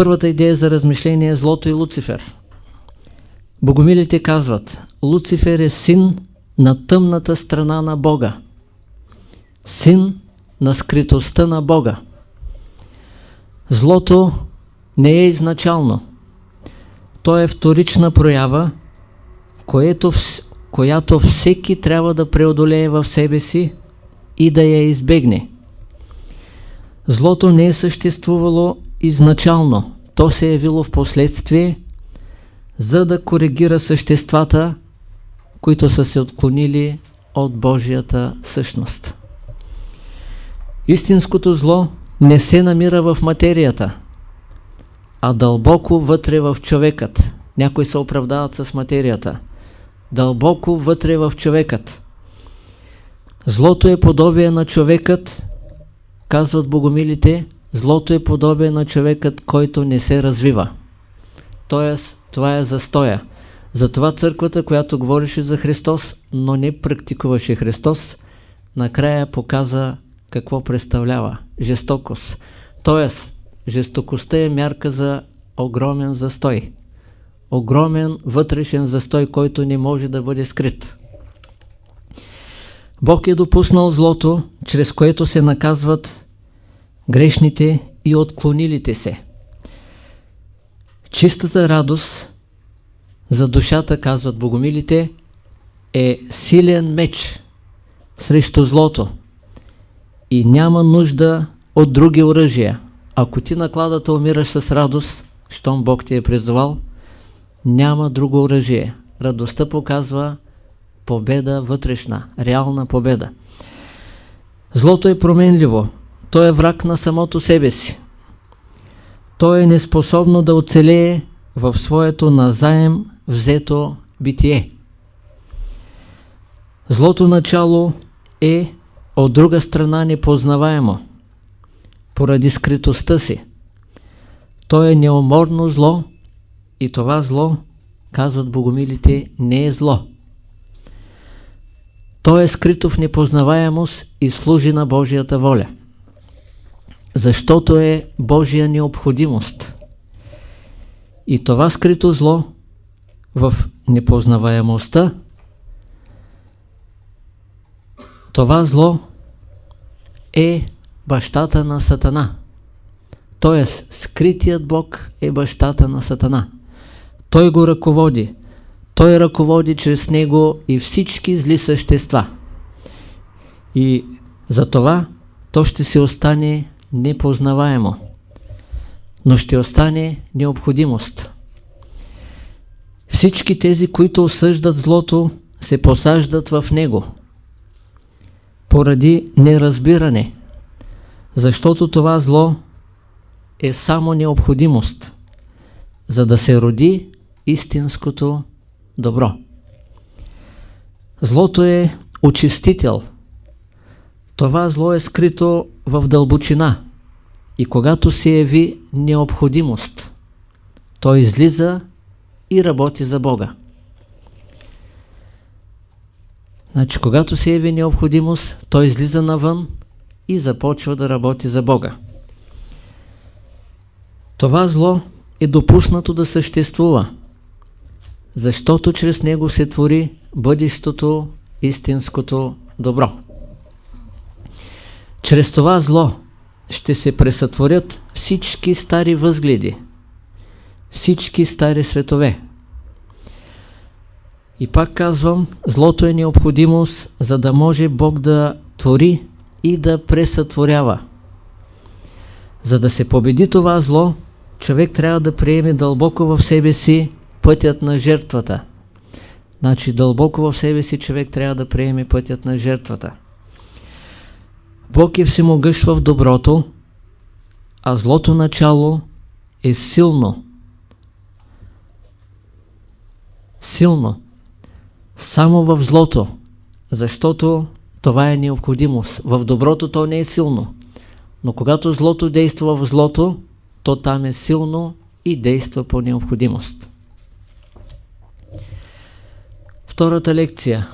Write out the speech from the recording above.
Първата идея за размишление е злото и Луцифер. Богомилите казват, Луцифер е син на тъмната страна на Бога. Син на скритостта на Бога. Злото не е изначално. То е вторична проява, което, която всеки трябва да преодолее в себе си и да я избегне. Злото не е съществувало изначално. То се е явило в последствие, за да коригира съществата, които са се отклонили от Божията същност. Истинското зло не се намира в материята, а дълбоко вътре в човекът. Някои се оправдават с материята. Дълбоко вътре в човекът. Злото е подобие на човекът, казват богомилите, злото е подобие на човекът, който не се развива. Тоест, това е застоя. Затова църквата, която говореше за Христос, но не практикуваше Христос, накрая показа какво представлява жестокост. Тоест, жестокостта е мярка за огромен застой. Огромен вътрешен застой, който не може да бъде скрит. Бог е допуснал злото, чрез което се наказват грешните и отклонилите се. Чистата радост за душата, казват богомилите, е силен меч срещу злото и няма нужда от други оръжия. Ако ти накладата умираш с радост, щом Бог ти е призовал, няма друго оръжие. Радостта показва победа вътрешна, реална победа. Злото е променливо. То е враг на самото себе си. То е неспособно да оцелее в своето назаем взето битие. Злото начало е от друга страна непознаваемо, поради скритостта си. То е неуморно зло и това зло, казват богомилите, не е зло. То е скрито в непознаваемост и служи на Божията воля. Защото е Божия необходимост. И това скрито зло в непознаваемостта, това зло е бащата на Сатана. Тоест, скритият Бог е бащата на Сатана. Той го ръководи. Той ръководи чрез него и всички зли същества. И за това то ще се остане непознаваемо, но ще остане необходимост. Всички тези, които осъждат злото, се посаждат в него поради неразбиране, защото това зло е само необходимост, за да се роди истинското добро. Злото е очистител. Това зло е скрито в дълбочина и когато се яви необходимост, то излиза и работи за Бога. Значи, когато се яви необходимост, той излиза навън и започва да работи за Бога. Това зло е допуснато да съществува, защото чрез него се твори бъдещото истинското добро. Чрез това зло ще се пресътворят всички стари възгледи, всички стари светове. И пак казвам, злото е необходимост, за да може Бог да твори и да пресътворява. За да се победи това зло, човек трябва да приеме дълбоко в себе си пътят на жертвата. Значи дълбоко в себе си човек трябва да приеме пътят на жертвата. Бог е всемогъщ в доброто, а злото начало е силно. Силно. Само в злото, защото това е необходимост. В доброто то не е силно. Но когато злото действа в злото, то там е силно и действа по необходимост. Втората лекция